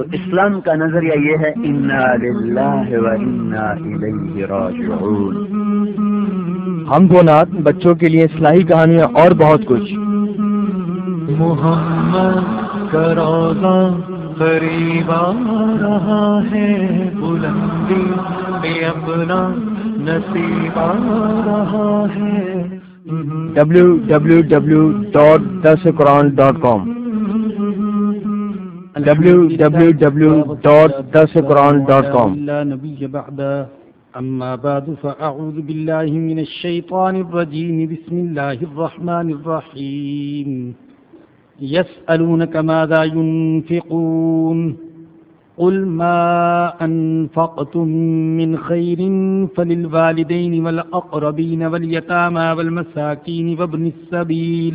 تو اسلام کا نظریہ یہ ہے انا للہ و انا الیہ راجعون. ہم کو نات بچوں کے لیے اصلاحی کہانیاں اور بہت کچھ۔ محمد کا روزہ قریب آ رہا ہے بلندی میں اپنا نصیب آ رہا ہے۔ ڈبلو ڈبلو لا نبي بعد أما بعد فأعوذ بالله من الشيطان الرجيم بسم الله الرحمن الرحيم يسألونك ماذا ينفقون قل ما أنفقتم من خير فللوالدين والأقربين واليتامى والمساكين وابن السبيل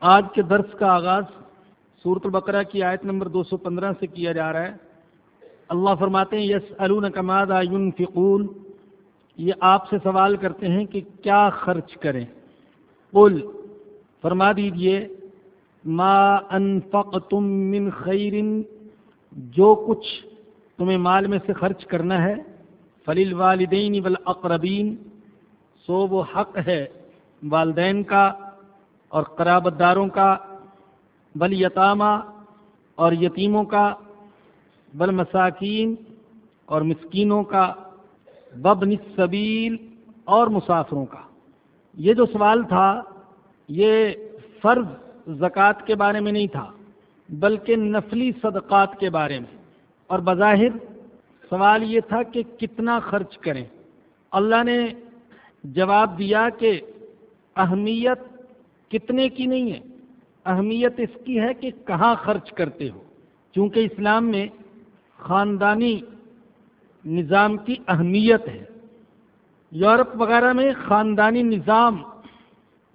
آج کے درس کا آغاز سورت البقرہ کی آیت نمبر دو سو پندرہ سے کیا جا رہا ہے۔ اللہ فرماتے ہیں یس الون کماد فقول یہ آپ سے سوال کرتے ہیں کہ کیا خرچ کریں۔ قل، فرما دیجیے، ما انفقتم من خیر، جو کچھ تمہیں مال میں سے خرچ کرنا ہے فلیل والدین والاقربین سو وہ حق ہے والدین کا اور قرابت داروں کا، بل یتامہ اور یتیموں کا، بل مساکین اور مسکینوں کا ببن السبیل اور مسافروں کا۔ یہ جو سوال تھا، یہ فرض زکوٰۃ کے بارے میں نہیں تھا، بلکہ نفلی صدقات کے بارے میں۔ اور بظاہر سوال یہ تھا کہ کتنا خرچ کریں۔ اللہ نے جواب دیا کہ اہمیت کتنے کی نہیں ہے۔ اہمیت اس کی ہے کہ کہاں خرچ کرتے ہو۔ چونکہ اسلام میں خاندانی نظام کی اہمیت ہے۔ یورپ وغیرہ میں خاندانی نظام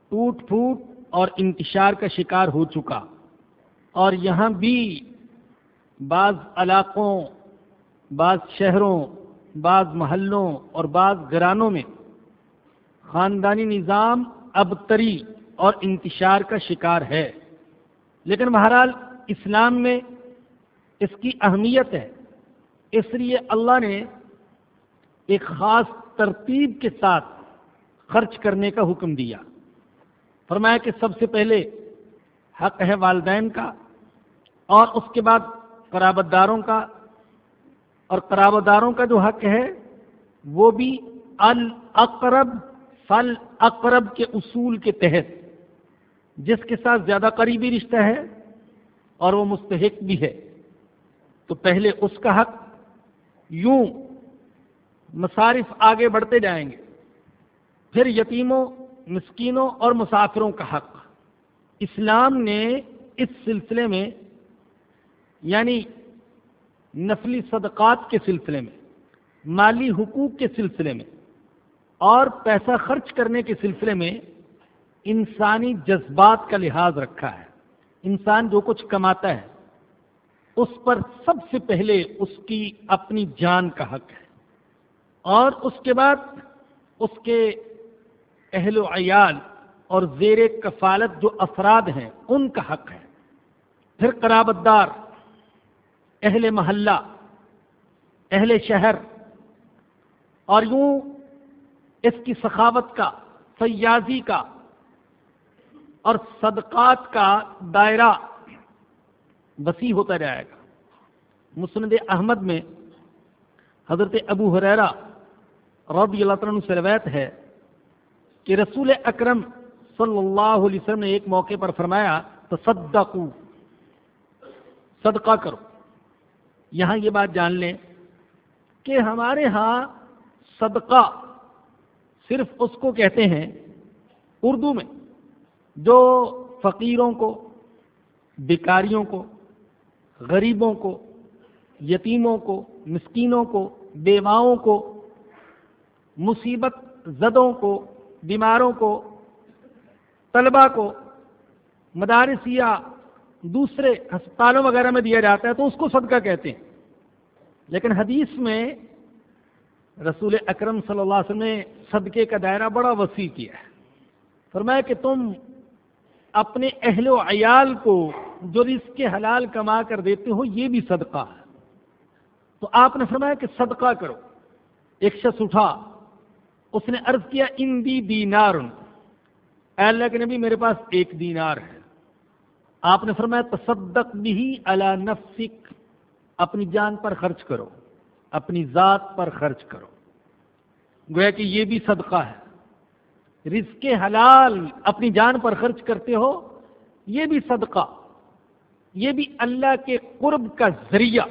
ٹوٹ پھوٹ اور انتشار کا شکار ہو چکا۔ اور یہاں بھی بعض علاقوں، بعض شہروں، بعض محلوں اور بعض گرانوں میں خاندانی نظام ابتری اور انتشار کا شکار ہے۔ لیکن بہرحال اسلام میں اس کی اہمیت ہے۔ اس لیے اللہ نے ایک خاص ترتیب کے ساتھ خرچ کرنے کا حکم دیا۔ فرمایا کہ سب سے پہلے حق ہے والدین کا اور اس کے بعد قرابت داروں کا۔ اور قرابت داروں کا جو حق ہے وہ بھی الاقرب فل اقرب کے اصول کے تحت۔ جس کے ساتھ زیادہ قریبی رشتہ ہے اور وہ مستحق بھی ہے۔ تو پہلے اس کا حق یوں مصارف آگے بڑھتے جائیں گے۔ پھر یتیموں، مسکینوں اور مسافروں کا حق۔ اسلام نے اس سلسلے میں یعنی نفلی صدقات کے سلسلے میں، مالی حقوق کے سلسلے میں اور پیسہ خرچ کرنے کے سلسلے میں انسانی جذبات کا لحاظ رکھا ہے۔ انسان جو کچھ کماتا ہے، اس پر سب سے پہلے اس کی اپنی جان کا حق ہے۔ اور اس کے بعد اس کے اہل و عیال اور زیر کفالت جو افراد ہیں، ان کا حق ہے۔ پھر قرابت دار اہل محلہ، اہل شہر، اور یوں اس کی سخاوت کا، فیاضی کا اور صدقات کا دائرہ وسیع ہوتا جائے گا۔ مسند احمد میں حضرت ابو حریرا رضی اللہ عنہ سے روایت ہے کہ رسول اکرم صلی اللہ علیہ وسلم نے ایک موقع پر فرمایا، تصدقو، صدقہ کرو۔ یہاں یہ بات جان لیں کہ ہمارے ہاں صدقہ صرف اس کو کہتے ہیں اردو میں۔ جو فقیروں کو، بیکاریوں کو، غریبوں کو، یتیموں کو، مسکینوں کو، بیواؤں کو، مصیبت زدوں کو، بیماروں کو، طلبہ کو، مدارس یا دوسرے ہسپتالوں وغیرہ میں دیا جاتا ہے تو اس کو صدقہ کہتے ہیں۔ لیکن حدیث میں رسول اکرم صلی اللہ علیہ وسلم نے صدقے کا دائرہ بڑا وسیع کیا ہے۔ فرمایا کہ تم اپنے اہل و عیال کو جو رزق کے حلال کما کر دیتے ہو، یہ بھی صدقہ ہے۔ تو آپ نے فرمایا کہ صدقہ کرو۔ ایک شخص اٹھا، اس نے عرض کیا ان دی دینار اے اللہ کے نبی، میرے پاس ایک دینار ہے۔ آپ نے فرمایا، تصدق بھی اللہ نفسک۔ اپنی جان پر خرچ کرو، اپنی ذات پر خرچ کرو۔ گویا کہ یہ بھی صدقہ ہے۔ رزق حلال اپنی جان پر خرچ کرتے ہو، یہ بھی صدقہ، یہ بھی اللہ کے قرب کا ذریعہ،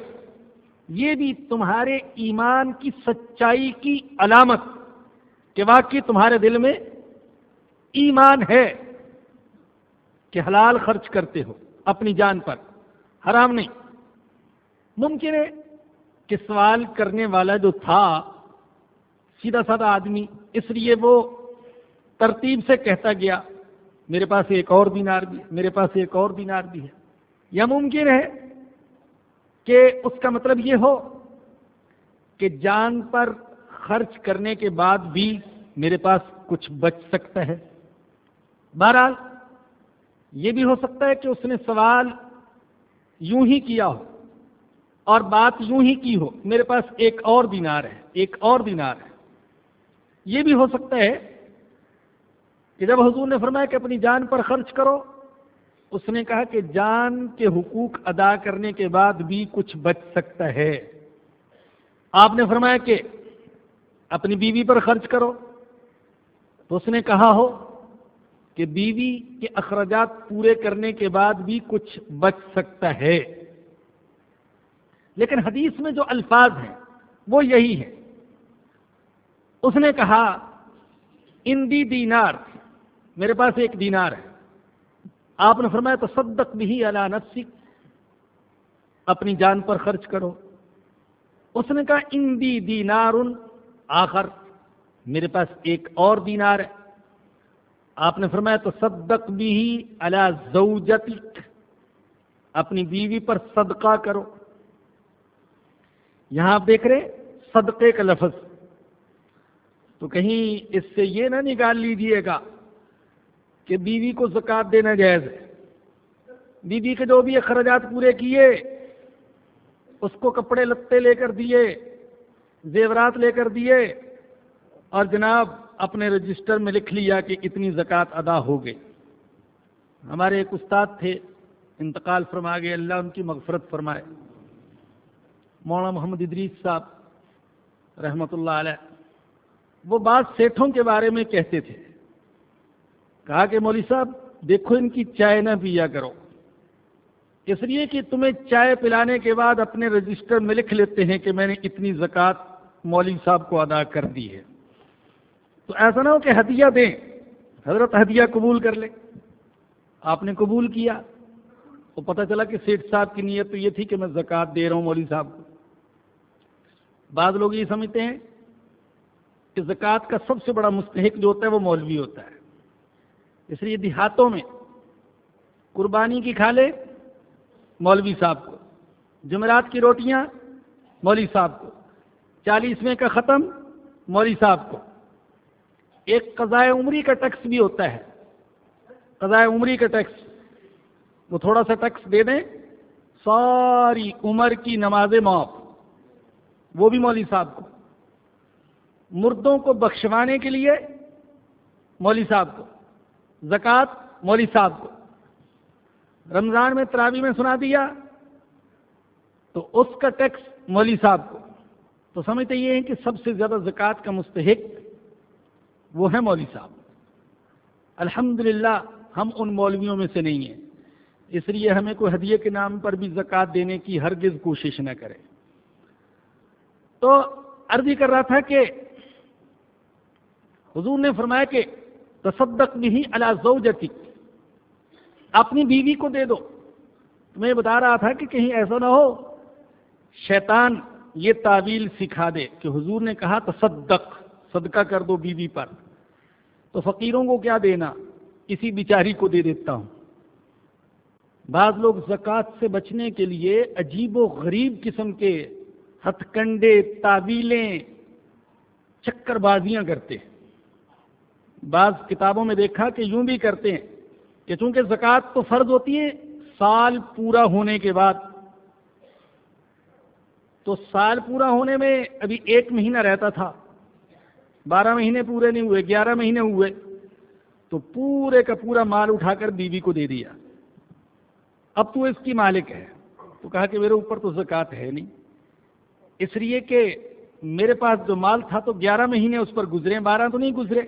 یہ بھی تمہارے ایمان کی سچائی کی علامت کہ واقعی تمہارے دل میں ایمان ہے کہ حلال خرچ کرتے ہو اپنی جان پر، حرام نہیں۔ ممکن ہے کہ سوال کرنے والا جو تھا، سیدھا سادہ آدمی، اس لیے وہ ترتیب سے کہتا گیا، میرے پاس ایک اور دینار بھی ہے میرے پاس ایک اور دینار بھی ہے۔ یا ممکن ہے کہ اس کا مطلب یہ ہو کہ جان پر خرچ کرنے کے بعد بھی میرے پاس کچھ بچ سکتا ہے۔ بہرحال، یہ بھی ہو سکتا ہے کہ اس نے سوال یوں ہی کیا ہو اور بات یوں ہی کی ہو، میرے پاس ایک اور دینار ہے، ایک اور دینار ہے۔ یہ بھی ہو سکتا ہے کہ جب حضور نے فرمایا کہ اپنی جان پر خرچ کرو، اس نے کہا کہ جان کے حقوق ادا کرنے کے بعد بھی کچھ بچ سکتا ہے۔ آپ نے فرمایا کہ اپنی بیوی پر خرچ کرو، تو اس نے کہا ہو کہ بیوی کے اخراجات پورے کرنے کے بعد بھی کچھ بچ سکتا ہے۔ لیکن حدیث میں جو الفاظ ہیں، وہ یہی ہے اس نے کہا ان دی دینار میرے پاس ایک دینار ہے۔ آپ نے فرمایا تو صدق بھی اللہ نفسک۔ اپنی جان پر خرچ کرو۔ اس نے کہا ان دی دینار آخر، میرے پاس ایک اور دینار ہے۔ آپ نے فرمایا تو صدق بھی اللہ زوجتک۔ اپنی بیوی پر صدقہ کرو۔ یہاں آپ دیکھ رہے صدقے کا لفظ۔ تو کہیں اس سے یہ نہ نکال لیجیے گا کہ بیوی کو زکات دینا جائز ہے۔ بیوی کے جو بھی اخراجات پورے کیے، اس کو کپڑے لتے لے کر دیے، زیورات لے کر دیے، اور جناب اپنے رجسٹر میں لکھ لیا کہ اتنی زکوٰۃ ادا ہو گئی۔ ہمارے ایک استاد تھے، انتقال فرما گئے، اللہ ان کی مغفرت فرمائے۔ مولانا محمد ادریس صاحب رحمۃ اللہ علیہ، وہ بات سیٹھوں کے بارے میں کہتے تھے۔ کہا کہ مولوی صاحب، دیکھو ان کی چائے نہ پیا کرو۔ اس لیے کہ تمہیں چائے پلانے کے بعد اپنے رجسٹر میں لکھ لیتے ہیں کہ میں نے اتنی زکوٰۃ مولوی صاحب کو ادا کر دی ہے۔ تو ایسا نہ ہو کہ ہدیہ دیں، حضرت ہدیہ قبول کر لے آپ نے قبول کیا۔ تو پتہ چلا کہ سیٹھ صاحب کی نیت تو یہ تھی کہ میں زکوٰۃ دے رہا ہوں مولوی صاحب کو۔ بعض لوگ یہ سمجھتے ہیں کہ زکوٰۃ کا سب سے بڑا مستحق جو ہوتا ہے وہ مولوی ہوتا ہے۔ اس لیے دیہاتوں میں قربانی کی کھالے مولوی صاحب کو، جمعرات کی روٹیاں مولوی صاحب کو، چالیسویں کا ختم مولوی صاحب کو۔ ایک قضائے عمری کا ٹیکس بھی ہوتا ہے۔ قضائے عمری کا ٹیکس، وہ تھوڑا سا ٹیکس دے دیں۔ ساری عمر کی نماز معاف۔ وہ بھی مولوی صاحب کو۔ مردوں کو بخشوانے کے لیے مولوی صاحب کو۔ زکوٰۃ مولوی صاحب کو۔ رمضان میں تراوی میں سنا دیا تو اس کا ٹیکس مولوی صاحب کو۔ تو سمجھتے یہ ہیں کہ سب سے زیادہ زکوٰۃ کا مستحق وہ ہے مولوی صاحب۔ الحمد ہم ان مولویوں میں سے نہیں ہیں۔ اس لیے ہمیں کوئی ہدیے کے نام پر بھی زکوٰۃ دینے کی ہرگز کوشش نہ کرے۔ تو عرض ہی کر رہا تھا کہ حضور نے فرمایا کہ تصدق بھی اللہ زوجتی۔ اپنی بیوی کو دے دو۔ میں بتا رہا تھا کہ کہیں ایسا نہ ہو۔ شیطان یہ تعویل سکھا دے کہ حضور نے کہا تصدق، صدقہ کر دو بیوی پر۔ تو فقیروں کو کیا دینا؟ کسی بیچاری کو دے دیتا ہوں۔ بعض لوگ زکوٰۃ سے بچنے کے لیے عجیب و غریب قسم کے ہتھ کنڈے تعویلیں، چکر بازیاں کرتے ہیں۔ بعض کتابوں میں دیکھا کہ یوں بھی کرتے ہیں کہ چونکہ زکوٰۃ تو فرض ہوتی ہے، سال پورا ہونے کے بعد۔ تو سال پورا ہونے میں ابھی ایک مہینہ رہتا تھا، بارہ مہینے پورے نہیں ہوئے، گیارہ مہینے ہوئے۔ تو پورے کا پورا مال اٹھا کر بیوی کو دے دیا۔ اب تو اس کی مالک ہے۔ تو کہا کہ میرے اوپر تو زکوٰۃ ہے نہیں۔ اس لیے کہ میرے پاس جو مال تھا تو گیارہ مہینے اس پر گزرے، بارہ تو نہیں گزرے۔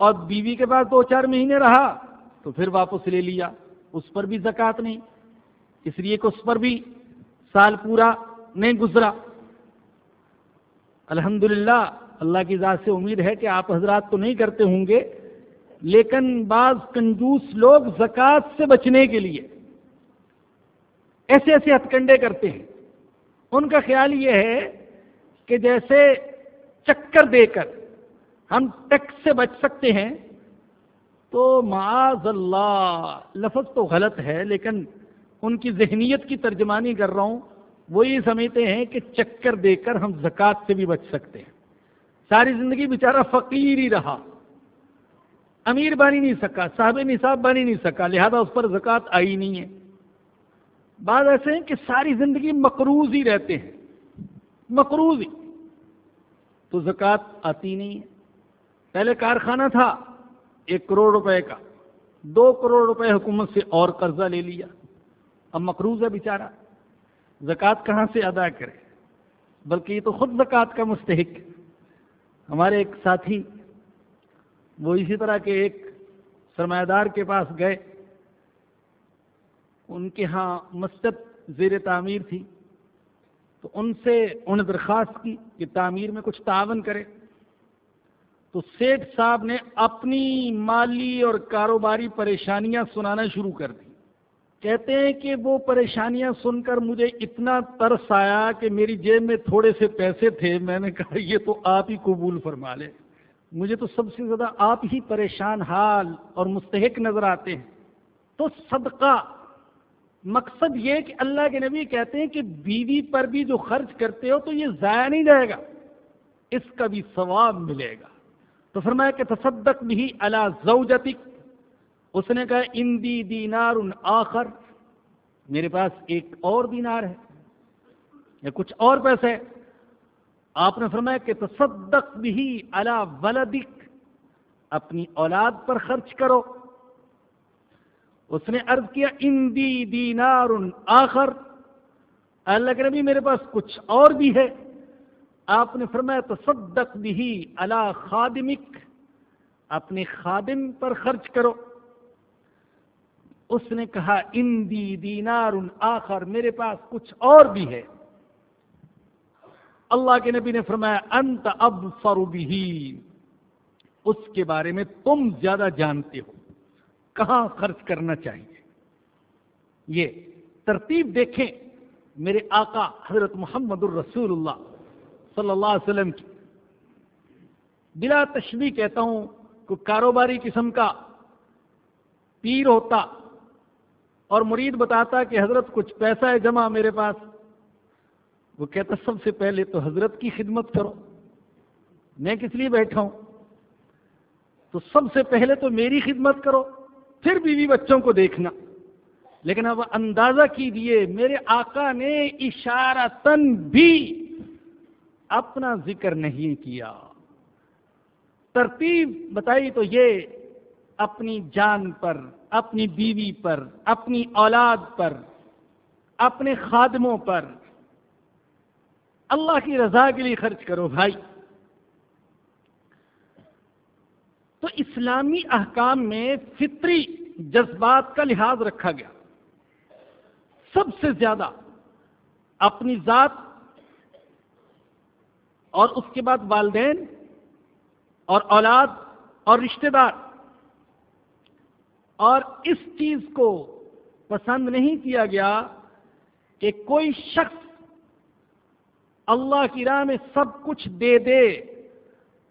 اور بیوی کے پاس دو چار مہینے رہا تو پھر واپس لے لیا، اس پر بھی زکوٰۃ نہیں۔ اس لیے کہ اس پر بھی سال پورا نہیں گزرا۔ الحمد اللہ کی ذات سے امید ہے کہ آپ حضرات تو نہیں کرتے ہوں گے، لیکن بعض کنجوس لوگ زکوٰۃ سے بچنے کے لیے ایسے ایسے ہتھ کنڈے کرتے ہیں۔ ان کا خیال یہ ہے کہ جیسے چکر دے کر ہم ٹیکس سے بچ سکتے ہیں۔ تو معاذ اللہ، لفظ تو غلط ہے، لیکن ان کی ذہنیت کی ترجمانی کر رہا ہوں۔ وہ یہ سمجھتے ہیں کہ چکر دے کر ہم زکوٰۃ سے بھی بچ سکتے ہیں۔ ساری زندگی بیچارہ فقیر ہی رہا۔ امیر بانی نہیں سکا، صاحب نصاب بانی نہیں سکا، لہذا اس پر زکوٰۃ آئی نہیں ہے۔ بعض ایسے ہیں کہ ساری زندگی مقروض ہی رہتے ہیں۔ مقروض ہی۔ تو زکوٰۃ آتی نہیں ہے۔ پہلے کارخانہ تھا، ایک کروڑ روپے کا۔ دو کروڑ روپے حکومت سے اور قرضہ لے لیا۔ اب مقروض ہے بیچارہ، زکوٰۃ کہاں سے ادا کرے؟ بلکہ یہ تو خود زکوٰۃ کا مستحق۔ ہمارے ایک ساتھی، وہ اسی طرح کے ایک سرمایہ دار کے پاس گئے۔ ان کے ہاں مسجد زیر تعمیر تھی۔ تو ان سے انہوں نے درخواست کی کہ تعمیر میں کچھ تعاون کرے۔ تو سیٹھ صاحب نے اپنی مالی اور کاروباری پریشانیاں سنانا شروع کر دی۔ کہتے ہیں کہ وہ پریشانیاں سن کر مجھے اتنا ترس آیا کہ میری جیب میں تھوڑے سے پیسے تھے۔ میں نے کہا، یہ تو آپ ہی قبول فرما لے۔ مجھے تو سب سے زیادہ آپ ہی پریشان حال اور مستحق نظر آتے ہیں۔ تو صدقہ، مقصد یہ کہ اللہ کے نبی کہتے ہیں کہ بیوی پر بھی جو خرچ کرتے ہو تو یہ ضائع نہیں جائے گا، اس کا بھی ثواب ملے گا۔ تو فرمایا کہ تصدق بھی اللہ زوجتک۔ اس نے کہا، اندی دینار آخر، میرے پاس ایک اور دینار ہے یا کچھ اور پیسے آپ نے فرمایا کہ تصدق بھی اللہ ولدک، اپنی اولاد پر خرچ کرو۔ اس نے عرض کیا، اندی دینار آخر، اللہ کے نبی میرے پاس کچھ اور بھی ہے۔ آپ نے فرمایا تصدق بھی اللہ خادمک، اپنے خادم پر خرچ کرو۔ اس نے کہا، اندی دینار آخر میرے پاس کچھ اور بھی ہے۔ اللہ کے نبی نے فرمایا، انت اب بھی اس کے بارے میں تم زیادہ جانتے ہو۔ کہاں خرچ کرنا چاہیے؟ یہ ترتیب دیکھیں۔ میرے آقا حضرت محمد الرسول اللہ۔ صلی اللہ علیہ وسلم کی۔ بلا تشبیح کہتا ہوں کہ کاروباری قسم کا پیر ہوتا اور مرید بتاتا کہ حضرت کچھ پیسہ ہے جمع میرے پاس۔ وہ کہتا سب سے پہلے تو حضرت کی خدمت کرو۔ میں کس لیے بیٹھا ہوں؟ تو سب سے پہلے تو میری خدمت کرو، پھر بیوی بچوں کو دیکھنا۔ لیکن اب اندازہ کیجیے میرے آقا نے اشارہ تن بھی اپنا ذکر نہیں کیا۔ ترتیب بتائی تو یہ، اپنی جان پر، اپنی بیوی پر، اپنی اولاد پر، اپنے خادموں پر۔ اللہ کی رضا کے لیے خرچ کرو بھائی۔ تو اسلامی احکام میں فطری جذبات کا لحاظ رکھا گیا۔ سب سے زیادہ اپنی ذات اور اس کے بعد والدین اور اولاد اور رشتہ دار۔ اور اس چیز کو پسند نہیں کیا گیا کہ کوئی شخص اللہ کی راہ میں سب کچھ دے دے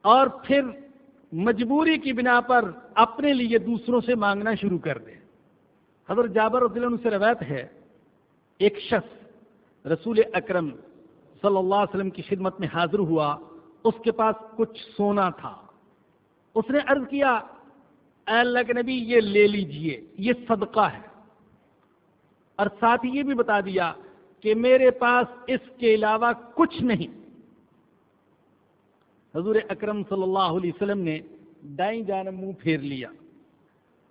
اور پھر مجبوری کی بنا پر اپنے لیے دوسروں سے مانگنا شروع کر دے۔ حضرت جابر رضی اللہ عنہ سے روایت ہے، ایک شخص رسول اکرم صلی اللہ علیہ وسلم کی خدمت میں حاضر ہوا، اس کے پاس کچھ سونا تھا۔ اس نے عرض کیا، اے اللہ کے نبی، یہ لے لیجیے، یہ صدقہ ہے۔ اور ساتھ ہی یہ بھی بتا دیا کہ میرے پاس اس کے علاوہ کچھ نہیں۔ حضور اکرم صلی اللہ علیہ وسلم نے دائیں جانب منہ پھیر لیا۔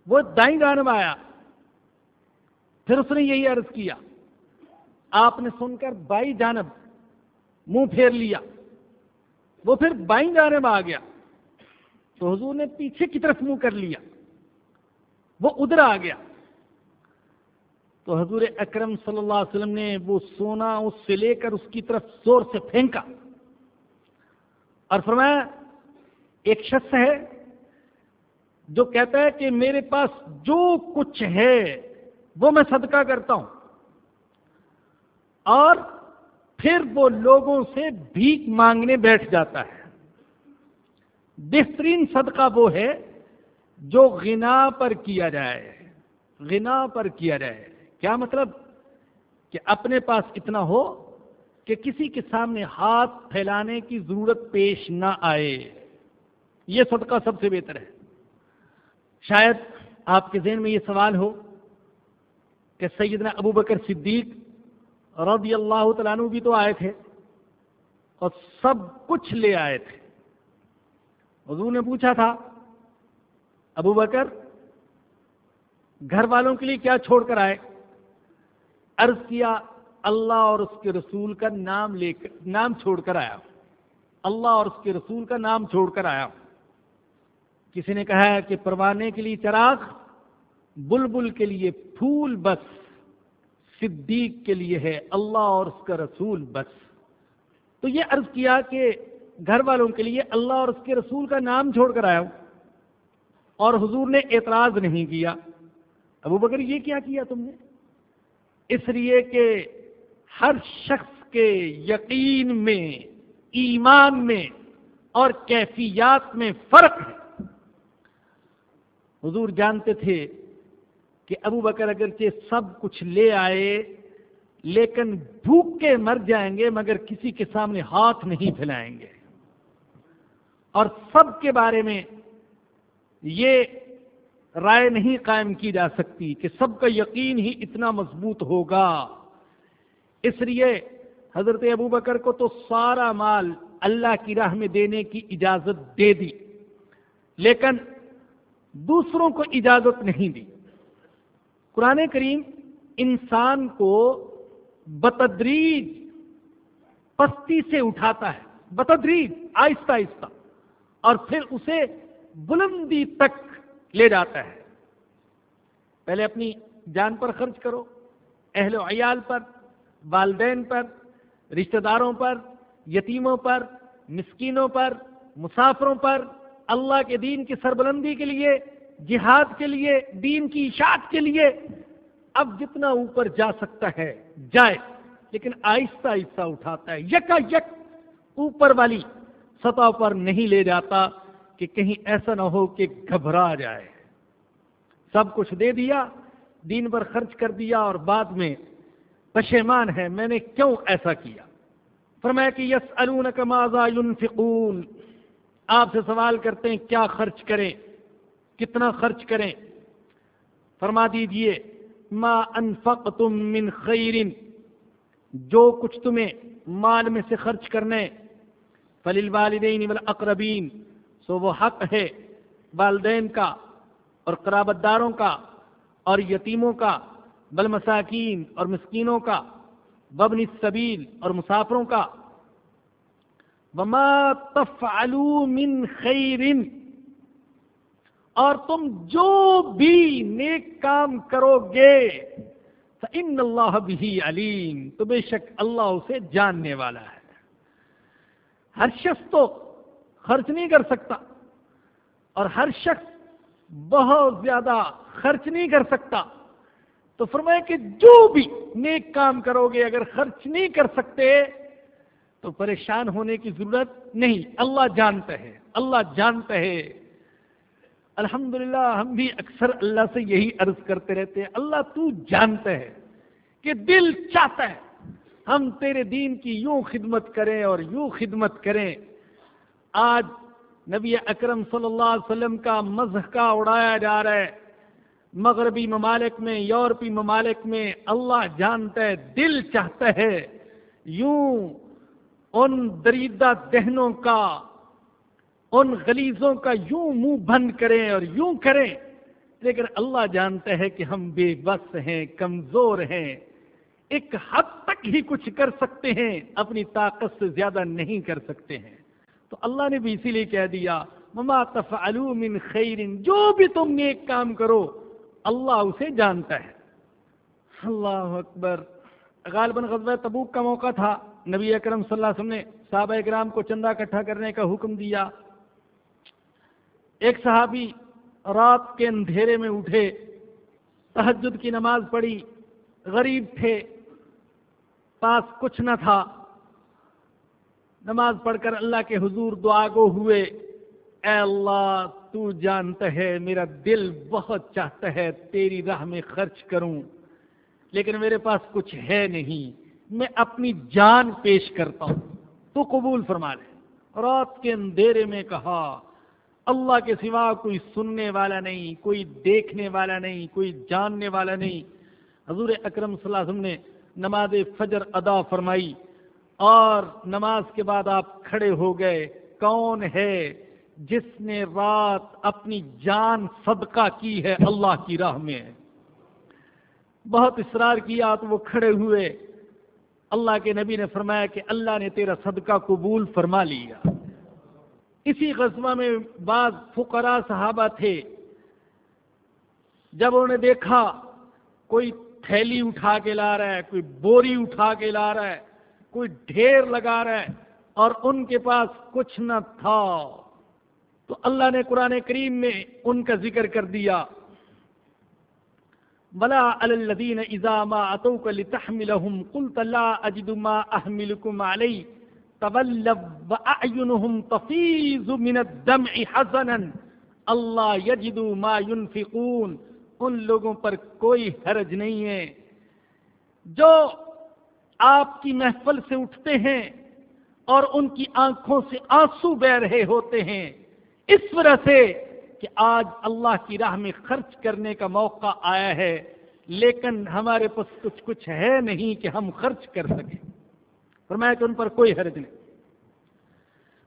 وہ دائیں جانب آیا۔ پھر اس نے یہی عرض کیا، آپ نے سن کر بائی جانب منہ پھیر لیا۔ وہ پھر بائیں جانب آ گیا۔ تو حضور نے پیچھے کی طرف منہ کر لیا۔ وہ ادھر آ گیا۔ تو حضور اکرم صلی اللہ علیہ وسلم نے وہ سونا اس سے لے کر اس کی طرف زور سے پھینکا۔ اور فرمایا، ایک شخص ہے جو کہتا ہے کہ میرے پاس جو کچھ ہے، وہ میں صدقہ کرتا ہوں۔ اور پھر وہ لوگوں سے بھیک مانگنے بیٹھ جاتا ہے۔ بہترین صدقہ وہ ہے جو غنا پر کیا جائے۔ غنا پر کیا جائے۔ کیا مطلب؟ کہ اپنے پاس اتنا ہو کہ کسی کے سامنے ہاتھ پھیلانے کی ضرورت پیش نہ آئے۔ یہ صدقہ سب سے بہتر ہے۔ شاید آپ کے ذہن میں یہ سوال ہو کہ سیدنا ابو بکر صدیق رضی اللہ تعالیٰ عنہ بھی تو آئے تھے اور سب کچھ لے آئے تھے۔ حضور نے پوچھا تھا، ابو بکر، گھر والوں کے لیے کیا چھوڑ کر آئے؟ عرض کیا، اللہ اور اس کے رسول کا نام لے کر، نام چھوڑ کر آیا۔ اللہ اور اس کے رسول کا نام چھوڑ کر آیا۔ کسی نے کہا ہے کہ پروانے کے لیے چراغ، بلبل کے لیے پھول بس۔ صدیق کے لیے ہے، اللہ اور اس کا رسول بس۔ تو یہ عرض کیا کہ گھر والوں کے لیے اللہ اور اس کے رسول کا نام چھوڑ کر آیا ہوں۔ اور حضور نے اعتراض نہیں کیا۔ ابو بکر، یہ کیا کیا تم نے؟ اس لیے کہ ہر شخص کے یقین میں، ایمان میں اور کیفیات میں فرق ہے۔ حضور جانتے تھے کہ ابو بکر اگرچہ سب کچھ لے آئے، لیکن بھوک کے مر جائیں گے مگر کسی کے سامنے ہاتھ نہیں پھیلائیں گے۔ اور سب کے بارے میں یہ رائے نہیں قائم کی جا سکتی کہ سب کا یقین ہی اتنا مضبوط ہوگا۔ اس لیے حضرت ابو بکر کو تو سارا مال اللہ کی راہ میں دینے کی اجازت دے دی، لیکن دوسروں کو اجازت نہیں دی۔ قرآن کریم انسان کو بتدریج پستی سے اٹھاتا ہے، بتدریج، آہستہ آہستہ، اور پھر اسے بلندی تک لے جاتا ہے۔ پہلے اپنی جان پر خرچ کرو، اہل و عیال پر، والدین پر، رشتہ داروں پر، یتیموں پر، مسکینوں پر، مسافروں پر، اللہ کے دین کی سربلندی کے لیے جہاد کے لیے، دین کی اشاعت کے لیے اب جتنا اوپر جا سکتا ہے، جائے۔ لیکن آہستہ آہستہ اٹھاتا ہے۔ یکا یک اوپر والی سطح پر نہیں لے جاتا کہ کہیں ایسا نہ ہو کہ گھبرا جائے۔ سب کچھ دے دیا، دین پر خرچ کر دیا اور بعد میں پشیمان ہے، میں نے کیوں ایسا کیا؟ فرمایا کہ یس ينفقون آپ سے سوال کرتے ہیں، کیا خرچ کریں؟ کتنا خرچ کریں۔ فرما دیجیے، ما انفقتم من خیر جو کچھ تمہیں مال میں سے خرچ کرنے فلیل والدین والاقربین سو وہ حق ہے والدین کا اور قرابت داروں کا اور یتیموں کا، بل مساکین اور مسکینوں کا ببن السبیل اور مسافروں کا۔ وما تفعلوا من خیر اور تم جو بھی نیک کام کرو گے ان اللہ بھی علیم تو بے شک اللہ اسے جاننے والا ہے۔ ہر شخص تو خرچ نہیں کر سکتا اور ہر شخص بہت زیادہ خرچ نہیں کر سکتا۔ تو فرمایا کہ جو بھی نیک کام کرو گے، اگر خرچ نہیں کر سکتے، تو پریشان ہونے کی ضرورت نہیں۔ اللہ جانتا ہے، اللہ جانتا ہے۔ الحمدللہ، ہم بھی اکثر اللہ سے یہی عرض کرتے رہتے ہیں، اللہ تو جانتا ہے کہ دل چاہتا ہے، ہم تیرے دین کی یوں خدمت کریں اور یوں خدمت کریں۔ آج نبی اکرم صلی اللہ علیہ وسلم کا مذہقہ اڑایا جا رہا ہے۔ مغربی ممالک میں، یورپی ممالک میں اللہ جانتا ہے، دل چاہتا ہے۔ یوں ان دریدہ دہنوں کا ان غلیزوں کا یوں منہ بند کریں اور یوں کریں۔ لیکن اللہ جانتا ہے کہ ہم بے بس ہیں، کمزور ہیں۔ ایک حد تک ہی کچھ کر سکتے ہیں، اپنی طاقت سے زیادہ نہیں کر سکتے ہیں۔ تو اللہ نے بھی اسی لیے کہہ دیا مما تفعلوا من خیر جو بھی تم نے ایک کام کرو، اللہ اسے جانتا ہے۔ اللہ اکبر۔ غالباً غزوہ تبوک کا موقع تھا۔ نبی اکرم صلی اللہ علیہ وسلم نے صحابہ اکرام کو چندہ اکٹھا کرنے کا حکم دیا۔ ایک صحابی رات کے اندھیرے میں اٹھے تحجد کی نماز پڑھی، غریب تھے، پاس کچھ نہ تھا۔ نماز پڑھ کر اللہ کے حضور دعا گو ہوئے، اے اللہ، تو جانتا ہے، میرا دل بہت چاہتا ہے، تیری راہ میں خرچ کروں، لیکن میرے پاس کچھ ہے نہیں، میں اپنی جان پیش کرتا ہوں۔ تو قبول فرما لے۔ رات کے اندھیرے میں کہا اللہ کے سوا کوئی سننے والا نہیں، کوئی دیکھنے والا نہیں، کوئی جاننے والا نہیں۔ حضور اکرم صلی اللہ علیہ وسلم نے نماز فجر ادا فرمائی۔ اور نماز کے بعد آپ کھڑے ہو گئے۔ کون ہے جس نے رات اپنی جان صدقہ کی ہے؟ اللہ کی راہ میں بہت اصرار کیا تو وہ کھڑے ہوئے۔ اللہ کے نبی نے فرمایا کہ اللہ نے تیرا صدقہ قبول فرما لیا۔ اسی غزوہ میں بعض فقراء صحابہ تھے۔ جب انہوں نے دیکھا کوئی تھیلی اٹھا کے لا رہا ہے، کوئی بوری اٹھا کے لا رہا ہے، کوئی ڈھیر لگا رہا ہے اور ان کے پاس کچھ نہ تھا، تو اللہ نے قرآن کریم میں ان کا ذکر کر دیا۔ بلا الدین ازام اتوک لتحملهم قلت لا اجد ما احملكم علی تولب اعینهم من الدمع حزنا. اللہ یجد ما ينفقون، ان لوگوں پر کوئی حرج نہیں ہے۔ جو آپ کی محفل سے اٹھتے ہیں اور ان کی آنکھوں سے آنسو بہ رہے ہوتے ہیں، اس وجہ سے کہ آج اللہ کی راہ میں خرچ کرنے کا موقع آیا ہے، لیکن ہمارے پاس کچھ کچھ ہے نہیں کہ ہم خرچ کر سکیں۔ فرمایا کہ ان پر کوئی حرج نہیں۔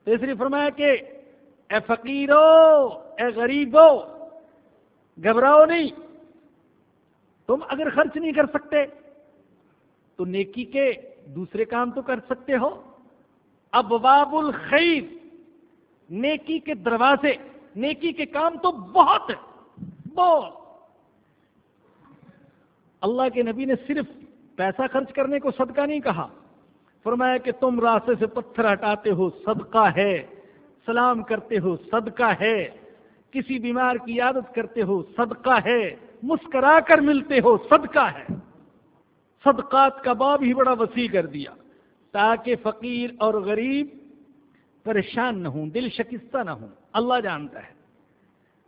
تیسری فرمایا کہ اے فقیرو، اے غریبو، گھبراؤ نہیں۔ تم اگر خرچ نہیں کر سکتے، تو نیکی کے دوسرے کام تو کر سکتے ہو۔ اب باب الخیر، نیکی کے دروازے، نیکی کے کام تو بہت بہت۔ اللہ کے نبی نے صرف پیسہ خرچ کرنے کو صدقہ نہیں کہا فرمایا کہ تم راستے سے پتھر ہٹاتے ہو، صدقہ ہے، سلام کرتے ہو، صدقہ ہے۔ کسی بیمار کی عادت کرتے ہو، صدقہ ہے۔ مسکرا کر ملتے ہو، صدقہ ہے۔ صدقات کا باب ہی بڑا وسیع کر دیا۔ تاکہ فقیر اور غریب پریشان نہ ہوں، دل شکستہ نہ ہوں۔ اللہ جانتا ہے۔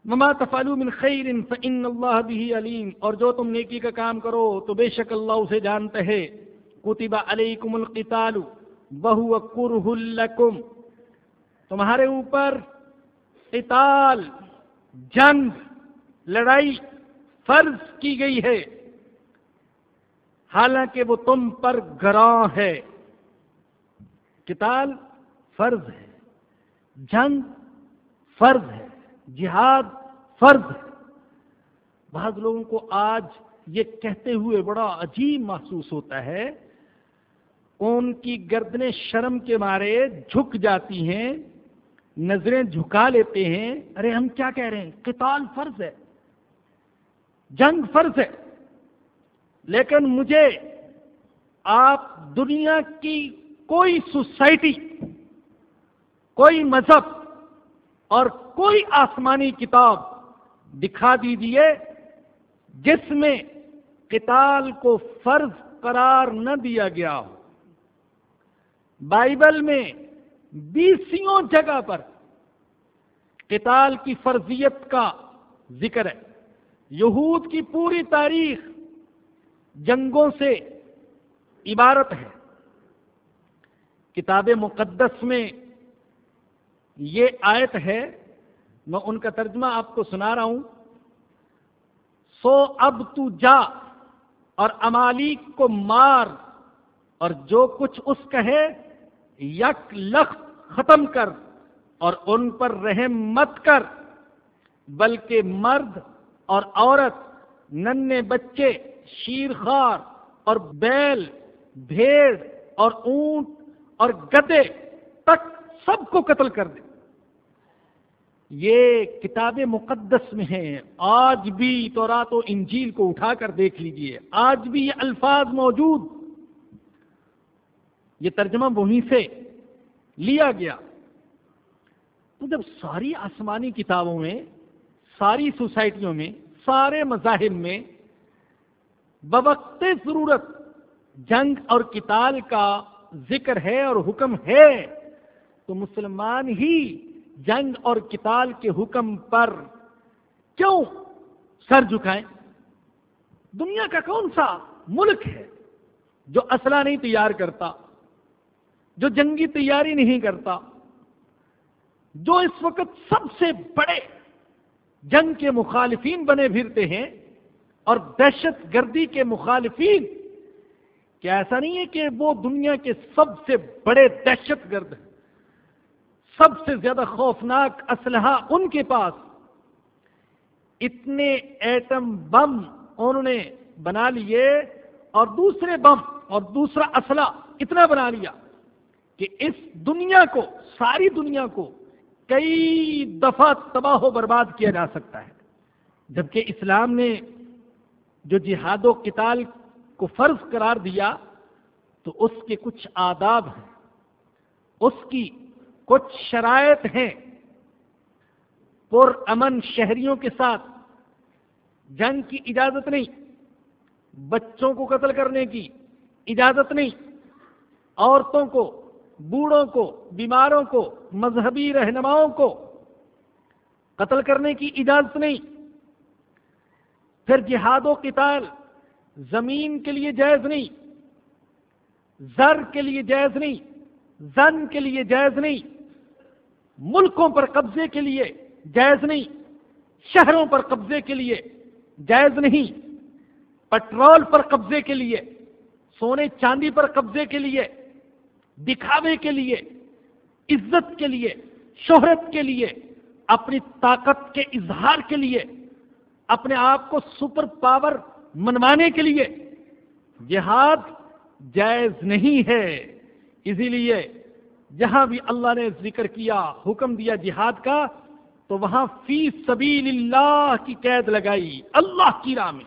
مما تفالو من خیر فإن اللہ بھی علیم۔ اور جو تم نیکی کا کام کرو تو بے شک اللہ اسے جانتا ہے۔ کتب علیکم القتال بہو کرہ لکم تمہارے اوپر قتال، جنگ، لڑائی فرض کی گئی ہے۔ حالانکہ وہ تم پر گراں ہے۔ کتال فرض ہے۔ جنگ فرض ہے۔ جہاد فرض ہے۔ بعض لوگوں کو آج یہ کہتے ہوئے بڑا عجیب محسوس ہوتا ہے ان کی گردنیں شرم کے مارے جھک جاتی ہیں، نظریں جھکا لیتے ہیں۔ ارے، ہم کیا کہہ رہے ہیں؟ قتال فرض ہے، جنگ فرض ہے۔ لیکن مجھے آپ دنیا کی کوئی سوسائٹی، کوئی مذہب اور کوئی آسمانی کتاب دکھا دیجیے جس میں قتال کو فرض قرار نہ دیا گیا ہو۔ بائبل میں بیسوں جگہ پر قتال کی فرضیت کا ذکر ہے۔ یہود کی پوری تاریخ جنگوں سے عبارت ہے۔ کتاب مقدس میں یہ آیت ہے۔ میں ان کا ترجمہ آپ کو سنا رہا ہوں۔ سو اب تو جا اور امالیک کو مار اور جو کچھ اس کہے یک لخ ختم کر اور ان پر رحم مت کر، بلکہ مرد اور عورت ننے بچے، شیرخوار اور بیل، بھیڑ اور اونٹ اور گدے تک سب کو قتل کر دے۔ یہ کتاب مقدس میں ہے۔ آج بھی تو رات و انجیل کو اٹھا کر دیکھ لیجیے۔ آج بھی یہ الفاظ موجود۔ یہ ترجمہ وہیں سے لیا گیا۔ تو جب ساری آسمانی کتابوں میں، ساری سوسائٹیوں میں، سارے مذاہب میں بوقت ضرورت جنگ اور کتال کا ذکر ہے اور حکم ہے، تو مسلمان ہی جنگ اور کتال کے حکم پر کیوں سر جھکائیں؟ دنیا کا کون سا ملک ہے جو اسلحہ نہیں تیار کرتا؟ جو جنگی تیاری نہیں کرتا، جو اس وقت سب سے بڑے جنگ کے مخالفین بنے پھرتے ہیں اور دہشت گردی کے مخالفین کیا ایسا نہیں ہے کہ وہ دنیا کے سب سے بڑے دہشت گرد ہیں، سب سے زیادہ خوفناک اسلحہ ان کے پاس۔ اتنے ایٹم بم انہوں نے بنا لیے اور دوسرے بم اور دوسرا اسلحہ اتنا بنا لیا۔ کہ اس دنیا کو، ساری دنیا کو کئی دفعہ تباہ و برباد کیا جا سکتا ہے۔ جبکہ اسلام نے جو جہاد و قتال کو فرض قرار دیا، تو اس کے کچھ آداب ہیں۔ اس کی کچھ شرائط ہیں۔ پر امن شہریوں کے ساتھ جنگ کی اجازت نہیں، بچوں کو قتل کرنے کی اجازت نہیں، عورتوں کو بوڑھوں کو، بیماروں کو، مذہبی رہنماؤں کو قتل کرنے کی اجازت نہیں۔ پھر جہاد و قتال زمین کے لیے جائز نہیں، زر کے لیے جائز نہیں، زن کے لیے جائز نہیں، ملکوں پر قبضے کے لیے جائز نہیں، شہروں پر قبضے کے لیے جائز نہیں، پٹرول پر قبضے کے لیے، سونے چاندی پر قبضے کے لیے دکھاوے کے لیے، عزت کے لیے، شہرت کے لیے، اپنی طاقت کے اظہار کے لیے، اپنے آپ کو سپر پاور منوانے کے لیے، جہاد جائز نہیں ہے۔ اسی لیے جہاں بھی اللہ نے ذکر کیا، حکم دیا جہاد کا، تو وہاں فی سبیل اللہ کی قید لگائی، اللہ کی راہ میں۔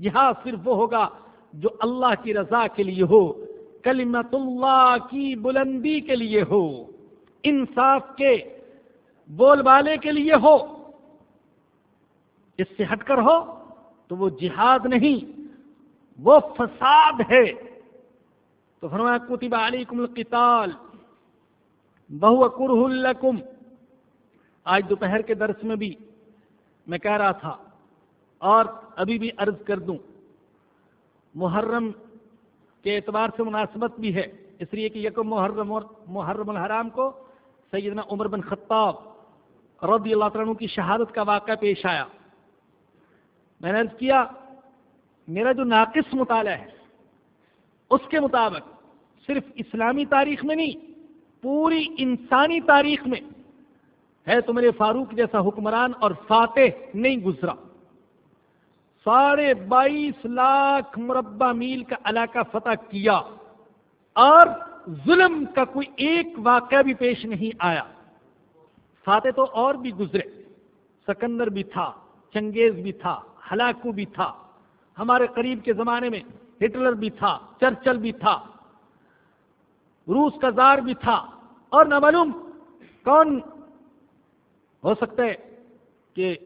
جہاد صرف وہ ہوگا جو اللہ کی رضا کے لیے ہو۔ کلمت اللہ کی بلندی کے لیے ہو، انصاف کے بول بالے کے لیے ہو۔ اس سے ہٹ کر ہو تو وہ جہاد نہیں، وہ فساد ہے۔ تو فرمایا، کتب علیکم القتال بہو کرہ الکم آج دوپہر کے درس میں بھی میں کہہ رہا تھا، اور ابھی بھی عرض کر دوں، محرم کے اعتبار سے مناسبت بھی ہے۔ اس لیے کہ یکم محرم محرم الحرام کو سیدنا عمر بن خطاب رضی اللہ عنہ کی شہادت کا واقعہ پیش آیا۔ میں نے عرض کیا، میرا جو ناقص مطالعہ ہے، اس کے مطابق صرف اسلامی تاریخ میں نہیں، پوری انسانی تاریخ میں ہے تو میرے فاروق جیسا حکمران اور فاتح نہیں گزرا۔ ساڑھے بائیس لاکھ مربع میل کا علاقہ فتح کیا اور ظلم کا کوئی ایک واقعہ بھی پیش نہیں آیا۔ فاتح تو اور بھی گزرے۔ سکندر بھی تھا، چنگیز بھی تھا، ہلاکو بھی تھا۔ ہمارے قریب کے زمانے میں ہٹلر بھی تھا، چرچل بھی تھا۔ روس کا زار بھی تھا۔ اور نہ معلوم کون ہو سکتا ہے کہ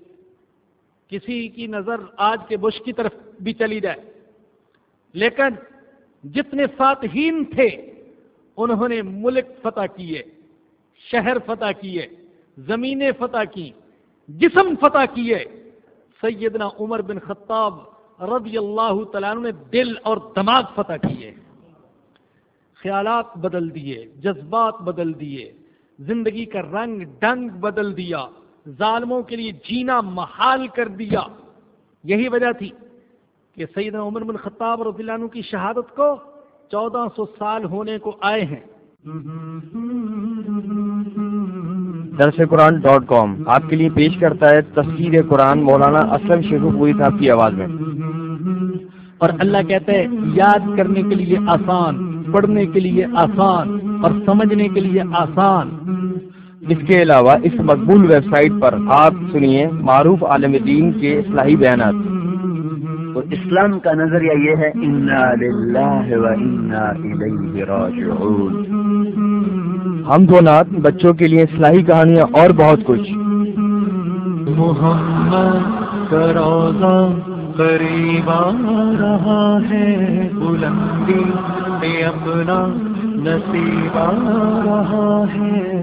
کسی کی نظر آج کے بش کی طرف بھی چلی جائے۔ لیکن جتنے فاتحین تھے، انہوں نے ملک فتح کیے، شہر فتح کیے، زمینیں فتح کی جسم فتح کیے۔ سیدنا عمر بن خطاب رضی اللہ تعالیٰ نے دل اور دماغ فتح کیے۔ خیالات بدل دیے، جذبات بدل دیے، زندگی کا رنگ، ڈنگ بدل دیا۔ ظالموں کے لیے جینا محال کر دیا۔ یہی وجہ تھی کہ سیدنا عمر بن خطاب رضی اللہ عنہ کی شہادت کو چودہ سو سال ہونے کو آئے ہیں۔ درس قرآن ڈاٹ کام آپ کے لیے پیش کرتا ہے تفسیر قرآن مولانا اسلم شیخو پوری صاحب کی آواز میں۔ اور اللہ کہتے ہیں یاد کرنے کے لیے آسان پڑھنے کے لیے آسان اور سمجھنے کے لیے آسان۔ اس کے علاوہ اس مقبول ویب سائٹ پر آپ سنیے معروف عالم دین کے اصلاحی بیانات۔ تو اسلام کا نظریہ یہ ہے انا للہ و انا الیہ راجعون ہم دو نات بچوں کے لیے اصلاحی کہانیاں اور بہت کچھ۔ محمد کا روزہ قریب آ رہا ہے بلندی میں اپنا نصیب آ رہا ہے۔